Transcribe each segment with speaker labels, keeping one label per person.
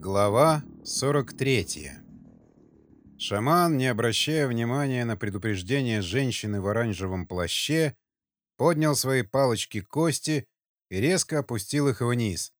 Speaker 1: Глава 43 Шаман, не обращая внимания на предупреждение женщины в оранжевом плаще, поднял свои палочки-кости и резко опустил их вниз.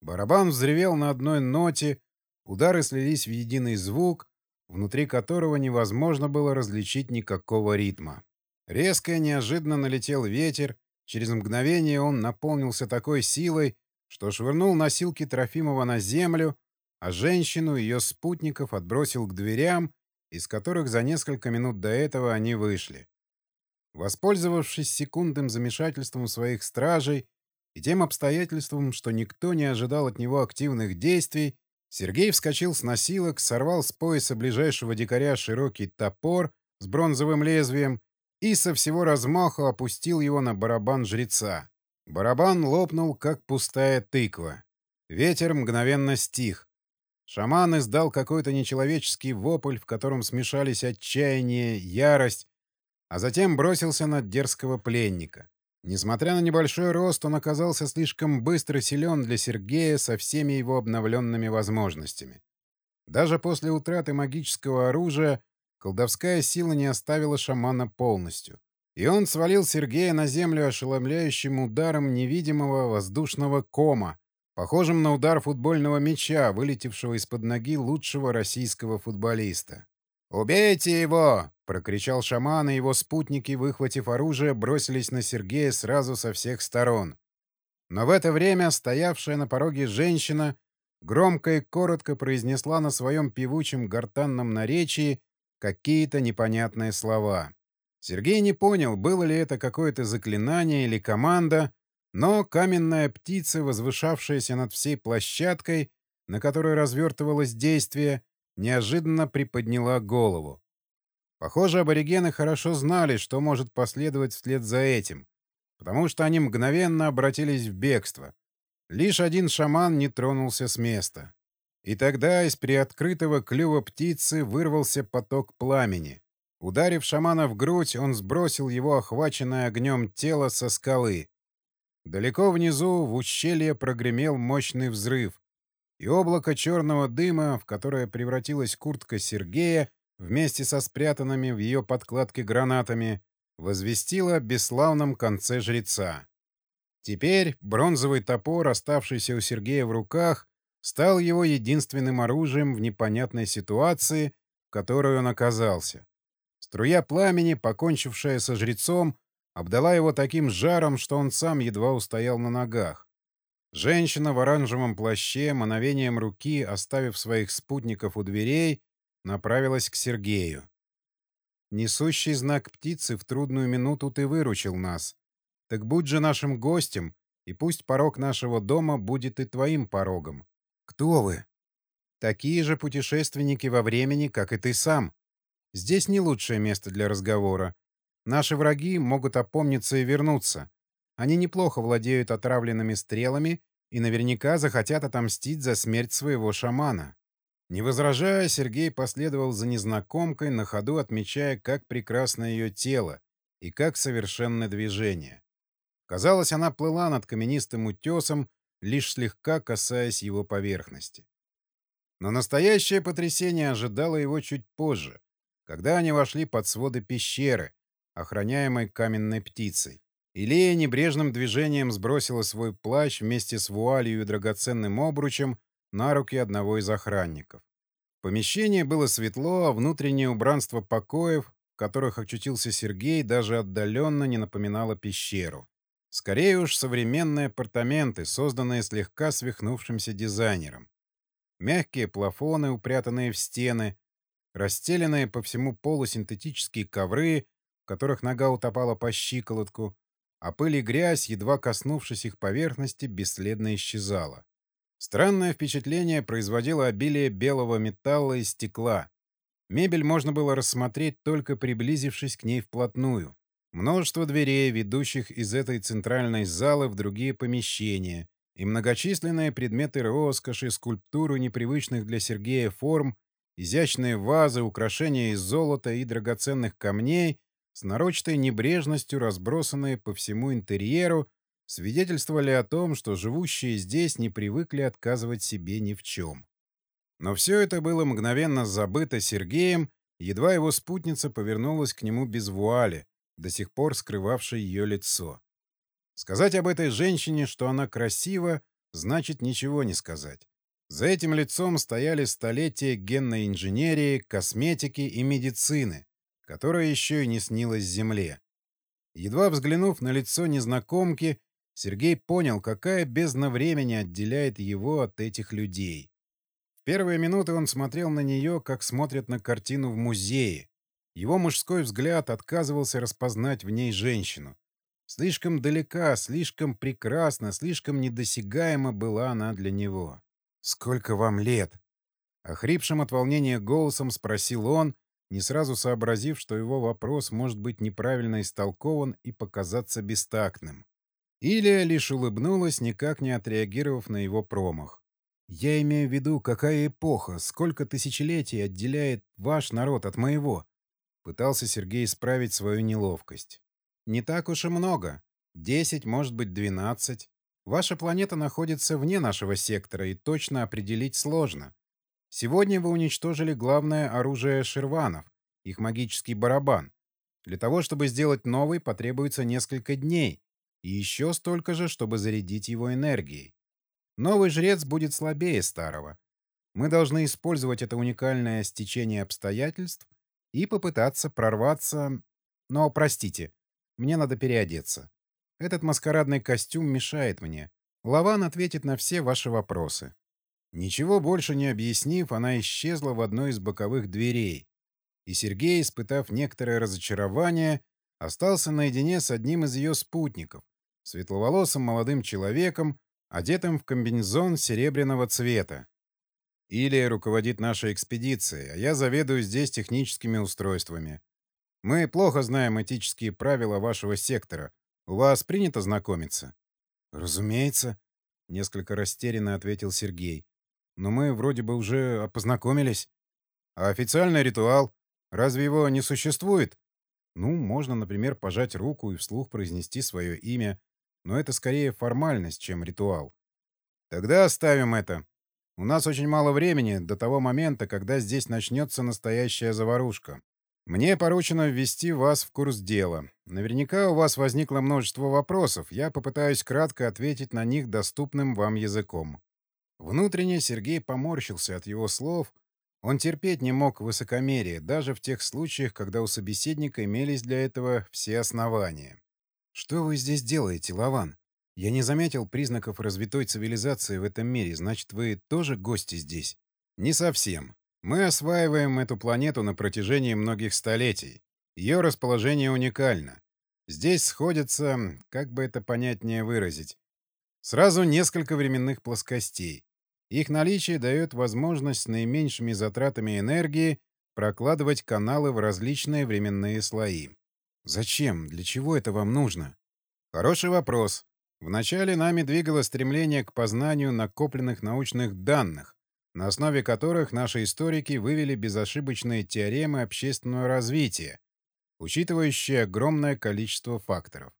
Speaker 1: Барабан взревел на одной ноте, удары слились в единый звук, внутри которого невозможно было различить никакого ритма. Резко и неожиданно налетел ветер, через мгновение он наполнился такой силой, что швырнул носилки Трофимова на землю, а женщину и ее спутников отбросил к дверям, из которых за несколько минут до этого они вышли. Воспользовавшись секундным замешательством своих стражей и тем обстоятельством, что никто не ожидал от него активных действий, Сергей вскочил с носилок, сорвал с пояса ближайшего дикаря широкий топор с бронзовым лезвием и со всего размаху опустил его на барабан жреца. Барабан лопнул, как пустая тыква. Ветер мгновенно стих. Шаман издал какой-то нечеловеческий вопль, в котором смешались отчаяние, ярость, а затем бросился на дерзкого пленника. Несмотря на небольшой рост, он оказался слишком быстро силен для Сергея со всеми его обновленными возможностями. Даже после утраты магического оружия колдовская сила не оставила шамана полностью. И он свалил Сергея на землю ошеломляющим ударом невидимого воздушного кома, похожим на удар футбольного мяча, вылетевшего из-под ноги лучшего российского футболиста. «Убейте его!» — прокричал шаман, и его спутники, выхватив оружие, бросились на Сергея сразу со всех сторон. Но в это время стоявшая на пороге женщина громко и коротко произнесла на своем певучем гортанном наречии какие-то непонятные слова. Сергей не понял, было ли это какое-то заклинание или команда, но каменная птица, возвышавшаяся над всей площадкой, на которой развертывалось действие, неожиданно приподняла голову. Похоже, аборигены хорошо знали, что может последовать вслед за этим, потому что они мгновенно обратились в бегство. Лишь один шаман не тронулся с места. И тогда из приоткрытого клюва птицы вырвался поток пламени. Ударив шамана в грудь, он сбросил его охваченное огнем тело со скалы. Далеко внизу в ущелье прогремел мощный взрыв, и облако черного дыма, в которое превратилась куртка Сергея вместе со спрятанными в ее подкладке гранатами, возвестило о бесславном конце жреца. Теперь бронзовый топор, оставшийся у Сергея в руках, стал его единственным оружием в непонятной ситуации, в которой он оказался. Струя пламени, покончившая со жрецом, обдала его таким жаром, что он сам едва устоял на ногах. Женщина в оранжевом плаще, мановением руки, оставив своих спутников у дверей, направилась к Сергею. «Несущий знак птицы в трудную минуту ты выручил нас. Так будь же нашим гостем, и пусть порог нашего дома будет и твоим порогом. Кто вы?» «Такие же путешественники во времени, как и ты сам», Здесь не лучшее место для разговора. Наши враги могут опомниться и вернуться. Они неплохо владеют отравленными стрелами и наверняка захотят отомстить за смерть своего шамана. Не возражая, Сергей последовал за незнакомкой, на ходу отмечая, как прекрасно ее тело и как совершенно движение. Казалось, она плыла над каменистым утесом, лишь слегка касаясь его поверхности. Но настоящее потрясение ожидало его чуть позже, когда они вошли под своды пещеры, охраняемой каменной птицей. Илея небрежным движением сбросила свой плащ вместе с вуалью и драгоценным обручем на руки одного из охранников. Помещение было светло, а внутреннее убранство покоев, в которых очутился Сергей, даже отдаленно не напоминало пещеру. Скорее уж современные апартаменты, созданные слегка свихнувшимся дизайнером. Мягкие плафоны, упрятанные в стены, расстеленные по всему полу синтетические ковры, в которых нога утопала по щиколотку, а пыль и грязь, едва коснувшись их поверхности, бесследно исчезала. Странное впечатление производило обилие белого металла и стекла. Мебель можно было рассмотреть, только приблизившись к ней вплотную. Множество дверей, ведущих из этой центральной залы в другие помещения, и многочисленные предметы роскоши, скульптуры непривычных для Сергея форм Изящные вазы, украшения из золота и драгоценных камней, с нарочатой небрежностью разбросанные по всему интерьеру, свидетельствовали о том, что живущие здесь не привыкли отказывать себе ни в чем. Но все это было мгновенно забыто Сергеем, едва его спутница повернулась к нему без вуали, до сих пор скрывавшей ее лицо. Сказать об этой женщине, что она красива, значит ничего не сказать. За этим лицом стояли столетия генной инженерии, косметики и медицины, которая еще и не снилась Земле. Едва взглянув на лицо незнакомки, Сергей понял, какая бездна времени отделяет его от этих людей. В первые минуты он смотрел на нее, как смотрят на картину в музее. Его мужской взгляд отказывался распознать в ней женщину. Слишком далека, слишком прекрасна, слишком недосягаема была она для него. «Сколько вам лет?» Охрипшим от волнения голосом спросил он, не сразу сообразив, что его вопрос может быть неправильно истолкован и показаться бестактным. Илия лишь улыбнулась, никак не отреагировав на его промах. «Я имею в виду, какая эпоха, сколько тысячелетий отделяет ваш народ от моего?» Пытался Сергей исправить свою неловкость. «Не так уж и много. Десять, может быть, двенадцать. Ваша планета находится вне нашего сектора, и точно определить сложно. Сегодня вы уничтожили главное оружие шерванов, их магический барабан. Для того, чтобы сделать новый, потребуется несколько дней, и еще столько же, чтобы зарядить его энергией. Новый жрец будет слабее старого. Мы должны использовать это уникальное стечение обстоятельств и попытаться прорваться... Но, простите, мне надо переодеться. Этот маскарадный костюм мешает мне. Лаван ответит на все ваши вопросы». Ничего больше не объяснив, она исчезла в одной из боковых дверей. И Сергей, испытав некоторое разочарование, остался наедине с одним из ее спутников, светловолосым молодым человеком, одетым в комбинезон серебряного цвета. Илия руководит нашей экспедицией, а я заведую здесь техническими устройствами. Мы плохо знаем этические правила вашего сектора, у вас принято знакомиться? Разумеется, несколько растерянно ответил Сергей. Но мы вроде бы уже познакомились. А официальный ритуал? Разве его не существует? Ну, можно, например, пожать руку и вслух произнести свое имя, но это скорее формальность, чем ритуал. Тогда оставим это. У нас очень мало времени до того момента, когда здесь начнется настоящая заварушка. Мне поручено ввести вас в курс дела. Наверняка у вас возникло множество вопросов. Я попытаюсь кратко ответить на них доступным вам языком. Внутренне Сергей поморщился от его слов. Он терпеть не мог высокомерие, даже в тех случаях, когда у собеседника имелись для этого все основания. «Что вы здесь делаете, Лаван? Я не заметил признаков развитой цивилизации в этом мире. Значит, вы тоже гости здесь?» «Не совсем. Мы осваиваем эту планету на протяжении многих столетий. Ее расположение уникально. Здесь сходятся, как бы это понятнее выразить, сразу несколько временных плоскостей. Их наличие дает возможность с наименьшими затратами энергии прокладывать каналы в различные временные слои. Зачем? Для чего это вам нужно? Хороший вопрос. Вначале нами двигало стремление к познанию накопленных научных данных, на основе которых наши историки вывели безошибочные теоремы общественного развития, учитывающие огромное количество факторов.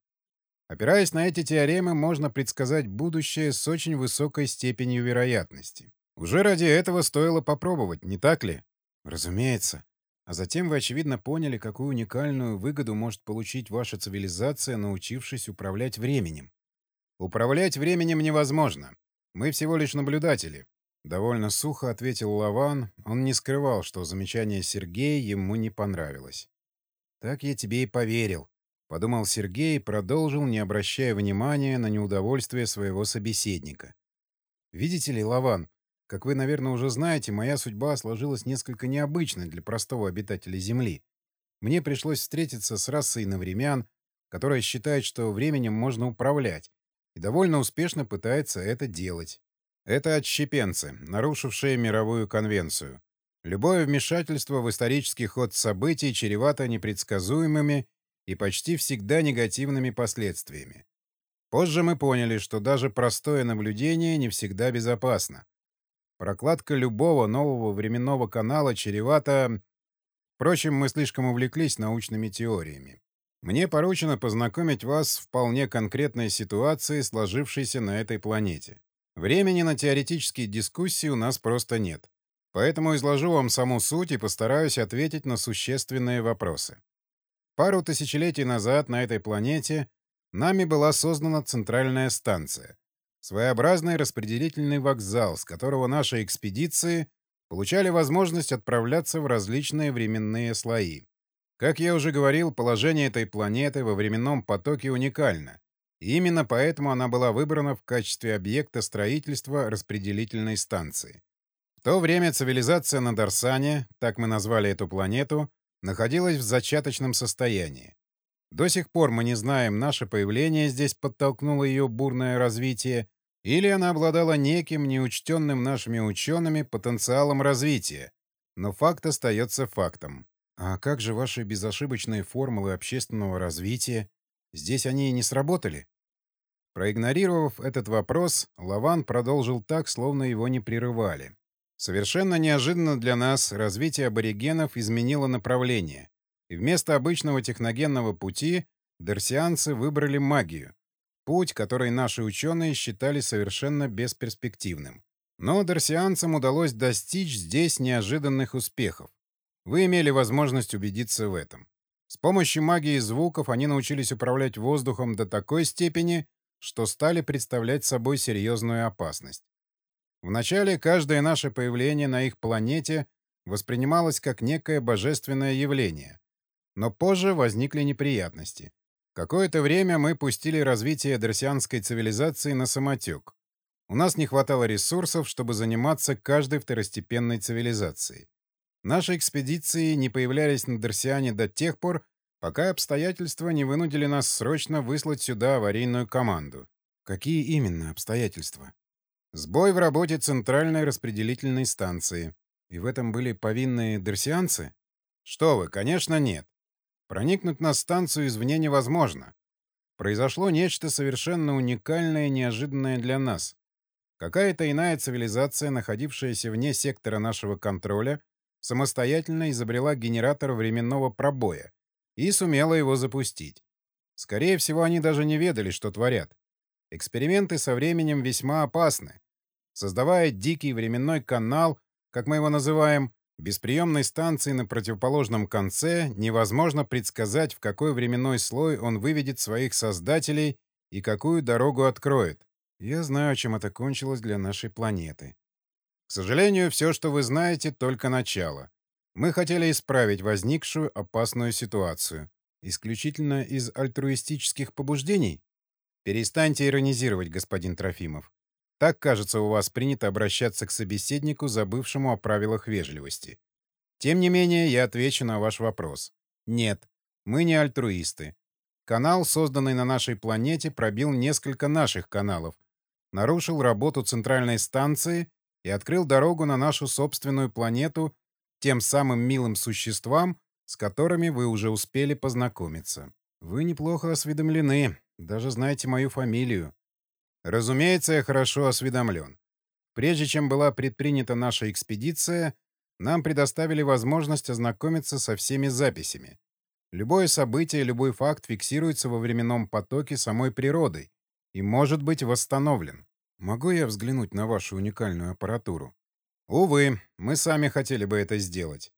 Speaker 1: Опираясь на эти теоремы, можно предсказать будущее с очень высокой степенью вероятности. Уже ради этого стоило попробовать, не так ли? Разумеется. А затем вы, очевидно, поняли, какую уникальную выгоду может получить ваша цивилизация, научившись управлять временем. Управлять временем невозможно. Мы всего лишь наблюдатели, Довольно сухо ответил Лаван. Он не скрывал, что замечание Сергея ему не понравилось. «Так я тебе и поверил», — подумал Сергей и продолжил, не обращая внимания на неудовольствие своего собеседника. «Видите ли, Лаван, как вы, наверное, уже знаете, моя судьба сложилась несколько необычной для простого обитателя Земли. Мне пришлось встретиться с расой навремян, которая считает, что временем можно управлять, и довольно успешно пытается это делать. Это отщепенцы, нарушившие мировую конвенцию. Любое вмешательство в исторический ход событий чревато непредсказуемыми и почти всегда негативными последствиями. Позже мы поняли, что даже простое наблюдение не всегда безопасно. Прокладка любого нового временного канала чревата... Впрочем, мы слишком увлеклись научными теориями. Мне поручено познакомить вас с вполне конкретной ситуацией, сложившейся на этой планете. Времени на теоретические дискуссии у нас просто нет. Поэтому изложу вам саму суть и постараюсь ответить на существенные вопросы. Пару тысячелетий назад на этой планете нами была создана центральная станция, своеобразный распределительный вокзал, с которого наши экспедиции получали возможность отправляться в различные временные слои. Как я уже говорил, положение этой планеты во временном потоке уникально, и именно поэтому она была выбрана в качестве объекта строительства распределительной станции. В то время цивилизация на Дарсане, так мы назвали эту планету, находилась в зачаточном состоянии. До сих пор мы не знаем, наше появление здесь подтолкнуло ее бурное развитие, или она обладала неким неучтенным нашими учеными потенциалом развития. Но факт остается фактом. А как же ваши безошибочные формулы общественного развития? Здесь они и не сработали? Проигнорировав этот вопрос, Лаван продолжил так, словно его не прерывали. Совершенно неожиданно для нас развитие аборигенов изменило направление, и вместо обычного техногенного пути дарсианцы выбрали магию, путь, который наши ученые считали совершенно бесперспективным. Но дарсианцам удалось достичь здесь неожиданных успехов. Вы имели возможность убедиться в этом. С помощью магии звуков они научились управлять воздухом до такой степени, что стали представлять собой серьезную опасность. Вначале каждое наше появление на их планете воспринималось как некое божественное явление. Но позже возникли неприятности. Какое-то время мы пустили развитие дарсианской цивилизации на самотек. У нас не хватало ресурсов, чтобы заниматься каждой второстепенной цивилизацией. Наши экспедиции не появлялись на Дарсиане до тех пор, пока обстоятельства не вынудили нас срочно выслать сюда аварийную команду. Какие именно обстоятельства? Сбой в работе центральной распределительной станции. И в этом были повинны дарсианцы? Что вы, конечно, нет. Проникнуть на станцию извне невозможно. Произошло нечто совершенно уникальное и неожиданное для нас. Какая-то иная цивилизация, находившаяся вне сектора нашего контроля, самостоятельно изобрела генератор временного пробоя, и сумела его запустить. Скорее всего, они даже не ведали, что творят. Эксперименты со временем весьма опасны. Создавая дикий временной канал, как мы его называем, без приемной станции на противоположном конце невозможно предсказать, в какой временной слой он выведет своих создателей и какую дорогу откроет. Я знаю, чем это кончилось для нашей планеты. К сожалению, все, что вы знаете, только начало. Мы хотели исправить возникшую опасную ситуацию. Исключительно из альтруистических побуждений? Перестаньте иронизировать, господин Трофимов. Так, кажется, у вас принято обращаться к собеседнику, забывшему о правилах вежливости. Тем не менее, я отвечу на ваш вопрос. Нет, мы не альтруисты. Канал, созданный на нашей планете, пробил несколько наших каналов, нарушил работу центральной станции и открыл дорогу на нашу собственную планету тем самым милым существам, с которыми вы уже успели познакомиться. Вы неплохо осведомлены, даже знаете мою фамилию. Разумеется, я хорошо осведомлен. Прежде чем была предпринята наша экспедиция, нам предоставили возможность ознакомиться со всеми записями. Любое событие, любой факт фиксируется во временном потоке самой природой и может быть восстановлен. Могу я взглянуть на вашу уникальную аппаратуру? Увы, мы сами хотели бы это сделать.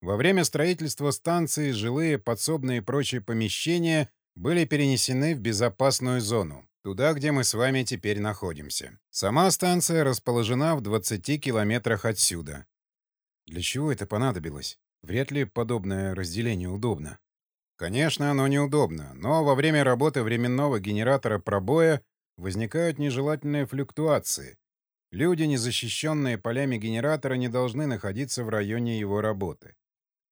Speaker 1: Во время строительства станции жилые, подсобные и прочие помещения были перенесены в безопасную зону, туда, где мы с вами теперь находимся. Сама станция расположена в 20 километрах отсюда. Для чего это понадобилось? Вряд ли подобное разделение удобно. Конечно, оно неудобно, но во время работы временного генератора пробоя возникают нежелательные флюктуации, Люди, не защищенные полями генератора, не должны находиться в районе его работы.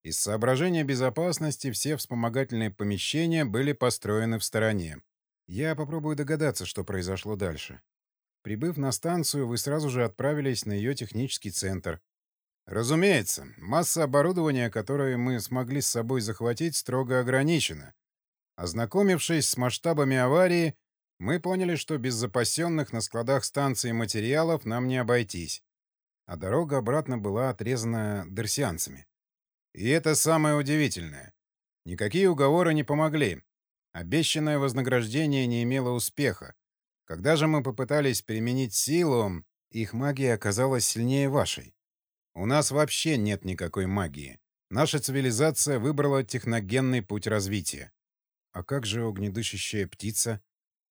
Speaker 1: Из соображения безопасности все вспомогательные помещения были построены в стороне. Я попробую догадаться, что произошло дальше. Прибыв на станцию, вы сразу же отправились на ее технический центр. Разумеется, масса оборудования, которое мы смогли с собой захватить, строго ограничена. Ознакомившись с масштабами аварии, мы поняли, что без запасенных на складах станции материалов нам не обойтись, а дорога обратно была отрезана дарсианцами. И это самое удивительное. Никакие уговоры не помогли. Обещанное вознаграждение не имело успеха. Когда же мы попытались применить силу, их магия оказалась сильнее вашей. У нас вообще нет никакой магии. Наша цивилизация выбрала техногенный путь развития. А как же огнедышащая птица?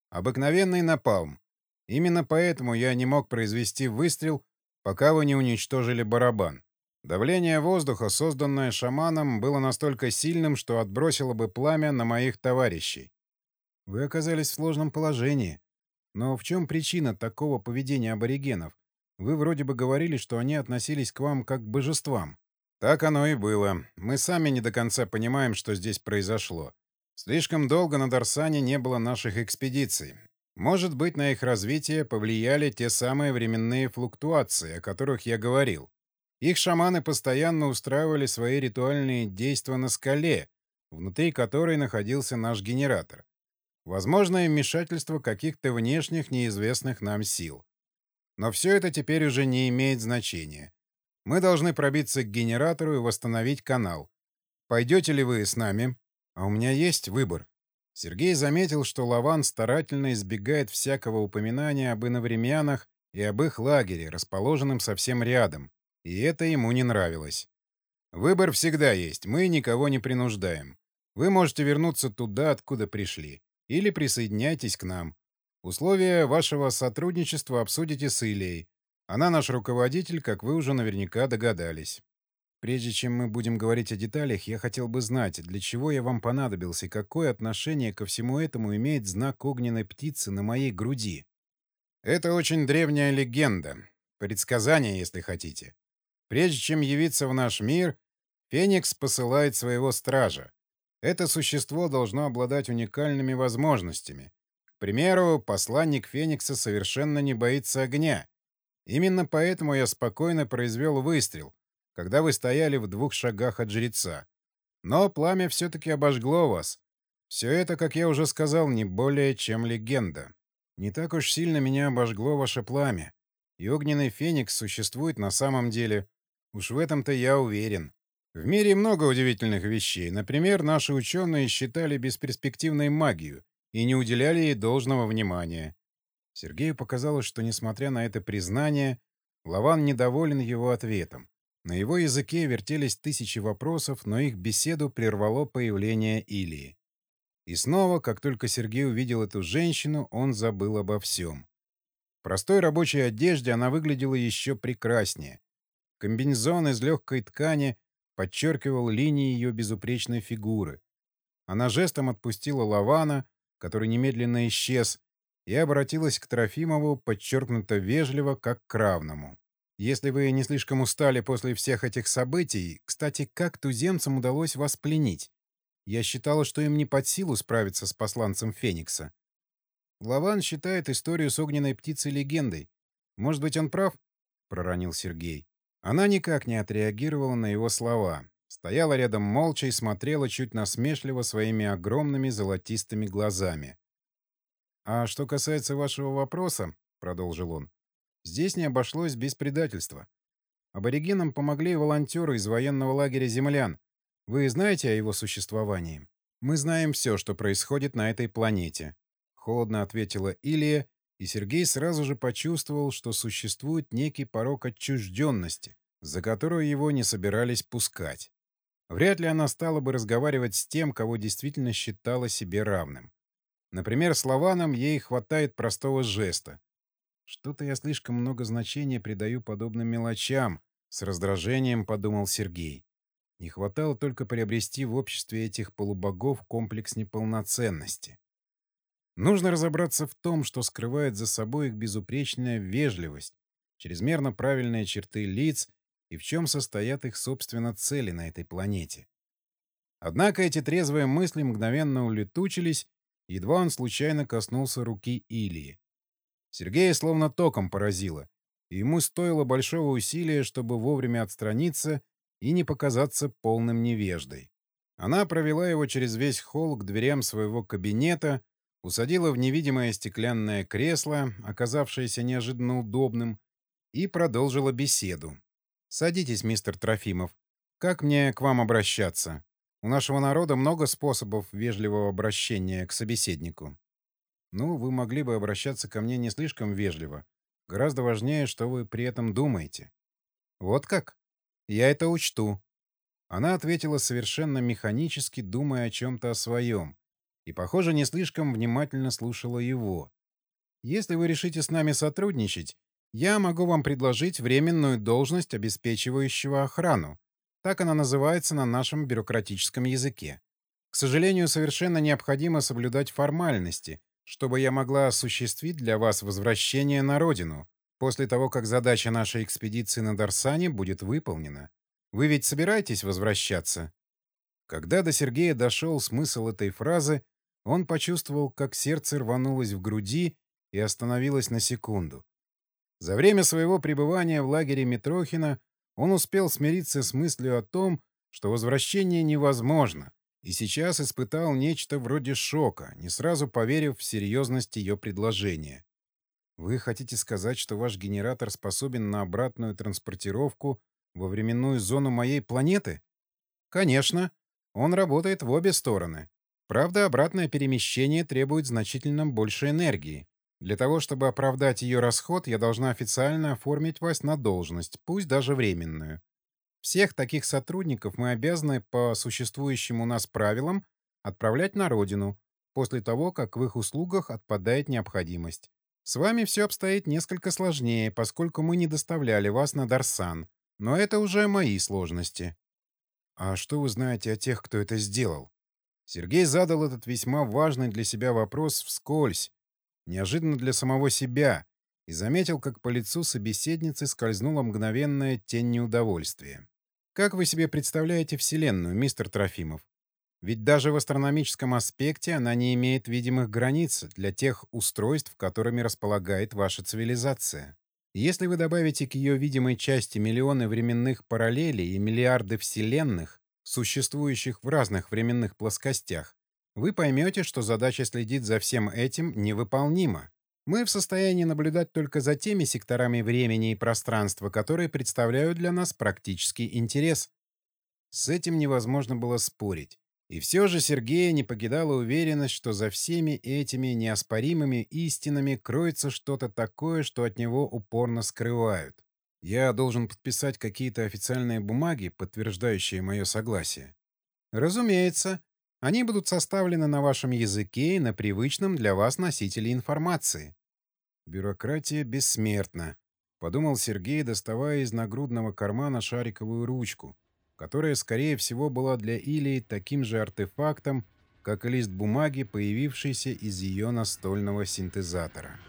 Speaker 1: Обыкновенный напалм. Именно поэтому я не мог произвести выстрел, пока вы не уничтожили барабан. Давление воздуха, созданное шаманом, было настолько сильным, что отбросило бы пламя на моих товарищей. Вы оказались в сложном положении. Но в чем причина такого поведения аборигенов? Вы вроде бы говорили, что они относились к вам как к божествам. Так оно и было. Мы сами не до конца понимаем, что здесь произошло. Слишком долго на Дарсане не было наших экспедиций. Может быть, на их развитие повлияли те самые временные флуктуации, о которых я говорил. Их шаманы постоянно устраивали свои ритуальные действия на скале, внутри которой находился наш генератор. Возможное вмешательство каких-то внешних неизвестных нам сил. Но все это теперь уже не имеет значения. Мы должны пробиться к генератору и восстановить канал. Пойдете ли вы с нами? А у меня есть выбор. Сергей заметил, что Лаван старательно избегает всякого упоминания об иновремянах и об их лагере, расположенном совсем рядом, и это ему не нравилось. Выбор всегда есть, мы никого не принуждаем. Вы можете вернуться туда, откуда пришли, или присоединяйтесь к нам. Условия вашего сотрудничества обсудите с Ильей. Она наш руководитель, как вы уже наверняка догадались. Прежде чем мы будем говорить о деталях, я хотел бы знать, для чего я вам понадобился и какое отношение ко всему этому имеет знак огненной птицы на моей груди. Это очень древняя легенда. Предсказание, если хотите. Прежде чем явиться в наш мир, Феникс посылает своего стража. Это существо должно обладать уникальными возможностями, к примеру, посланник Феникса совершенно не боится огня. Именно поэтому я спокойно произвел выстрел, когда вы стояли в двух шагах от жреца. Но пламя все-таки обожгло вас. Все это, как я уже сказал, не более чем легенда. Не так уж сильно меня обожгло ваше пламя. И огненный феникс существует на самом деле. Уж в этом-то я уверен. В мире много удивительных вещей. Например, наши ученые считали бесперспективной магию, и не уделяли ей должного внимания. Сергею показалось, что, несмотря на это признание, Лаван недоволен его ответом. На его языке вертелись тысячи вопросов, но их беседу прервало появление Илии. И снова, как только Сергей увидел эту женщину, он забыл обо всем. В простой рабочей одежде она выглядела еще прекраснее. Комбинезон из легкой ткани подчеркивал линии ее безупречной фигуры. Она жестом отпустила Лавана, который немедленно исчез, и обратилась к Трофимову подчеркнуто вежливо, как к равному. «Если вы не слишком устали после всех этих событий, кстати, как туземцам удалось вас пленить? Я считала, что им не под силу справиться с посланцем Феникса». Лаван считает историю с огненной птицей легендой. Может быть, он прав? — проронил Сергей. Она никак не отреагировала на его слова. Стояла рядом молча и смотрела чуть насмешливо своими огромными золотистыми глазами. «А что касается вашего вопроса», — продолжил он, — «здесь не обошлось без предательства. Аборигенам помогли волонтеры из военного лагеря землян. Вы знаете о его существовании? Мы знаем все, что происходит на этой планете», — холодно ответила Илия, и Сергей сразу же почувствовал, что существует некий порог отчужденности, за которую его не собирались пускать. Вряд ли она стала бы разговаривать с тем, кого действительно считала себе равным. Например, с Лаваном ей хватает простого жеста. «Что-то я слишком много значения придаю подобным мелочам», — с раздражением подумал Сергей. Не хватало только приобрести в обществе этих полубогов комплекс неполноценности. Нужно разобраться в том, что скрывает за собой их безупречная вежливость, чрезмерно правильные черты лиц и в чем состоят их, собственно, цели на этой планете. Однако эти трезвые мысли мгновенно улетучились, едва он случайно коснулся руки Илии. Сергея словно током поразило, и ему стоило большого усилия, чтобы вовремя отстраниться и не показаться полным невеждой. Она провела его через весь холл к дверям своего кабинета, усадила в невидимое стеклянное кресло, оказавшееся неожиданно удобным, и продолжила беседу. «Садитесь, мистер Трофимов. Как мне к вам обращаться? У нашего народа много способов вежливого обращения к собеседнику. Ну, вы могли бы обращаться ко мне не слишком вежливо. Гораздо важнее, что вы при этом думаете». «Вот как?» Я это учту». Она ответила совершенно механически, думая о чем-то о своем, и, похоже, не слишком внимательно слушала его. «Если вы решите с нами сотрудничать, я могу вам предложить временную должность обеспечивающего охрану. Так она называется на нашем бюрократическом языке. К сожалению, совершенно необходимо соблюдать формальности, чтобы я могла осуществить для вас возвращение на родину, после того, как задача нашей экспедиции на Дарсане будет выполнена. Вы ведь собираетесь возвращаться?» Когда до Сергея дошел смысл этой фразы, он почувствовал, как сердце рванулось в груди и остановилось на секунду. За время своего пребывания в лагере Митрохина он успел смириться с мыслью о том, что возвращение невозможно, и сейчас испытал нечто вроде шока, не сразу поверив в серьезность ее предложения. «Вы хотите сказать, что ваш генератор способен на обратную транспортировку во временную зону моей планеты? Конечно. Он работает в обе стороны. Правда, обратное перемещение требует значительно больше энергии. Для того, чтобы оправдать ее расход, я должна официально оформить вас на должность, пусть даже временную. Всех таких сотрудников мы обязаны по существующим у нас правилам отправлять на родину, после того, как в их услугах отпадает необходимость. С вами все обстоит несколько сложнее, поскольку мы не доставляли вас на Дарсан. Но это уже мои сложности. А что вы знаете о тех, кто это сделал? Сергей задал этот весьма важный для себя вопрос вскользь, неожиданно для самого себя, и заметил, как по лицу собеседницы скользнула мгновенная тень неудовольствия. Как вы себе представляете Вселенную, мистер Трофимов? Ведь даже в астрономическом аспекте она не имеет видимых границ для тех устройств, которыми располагает ваша цивилизация. Если вы добавите к ее видимой части миллионы временных параллелей и миллиарды вселенных, существующих в разных временных плоскостях, вы поймете, что задача следить за всем этим невыполнима. Мы в состоянии наблюдать только за теми секторами времени и пространства, которые представляют для нас практический интерес. С этим невозможно было спорить. И все же Сергея не покидала уверенность, что за всеми этими неоспоримыми истинами кроется что-то такое, что от него упорно скрывают. Я должен подписать какие-то официальные бумаги, подтверждающие мое согласие. Разумеется. Они будут составлены на вашем языке и на привычном для вас носителе информации. Бюрократия бессмертна, — подумал Сергей, доставая из нагрудного кармана шариковую ручку которая, скорее всего, была для Илии таким же артефактом, как и лист бумаги, появившийся из ее настольного синтезатора.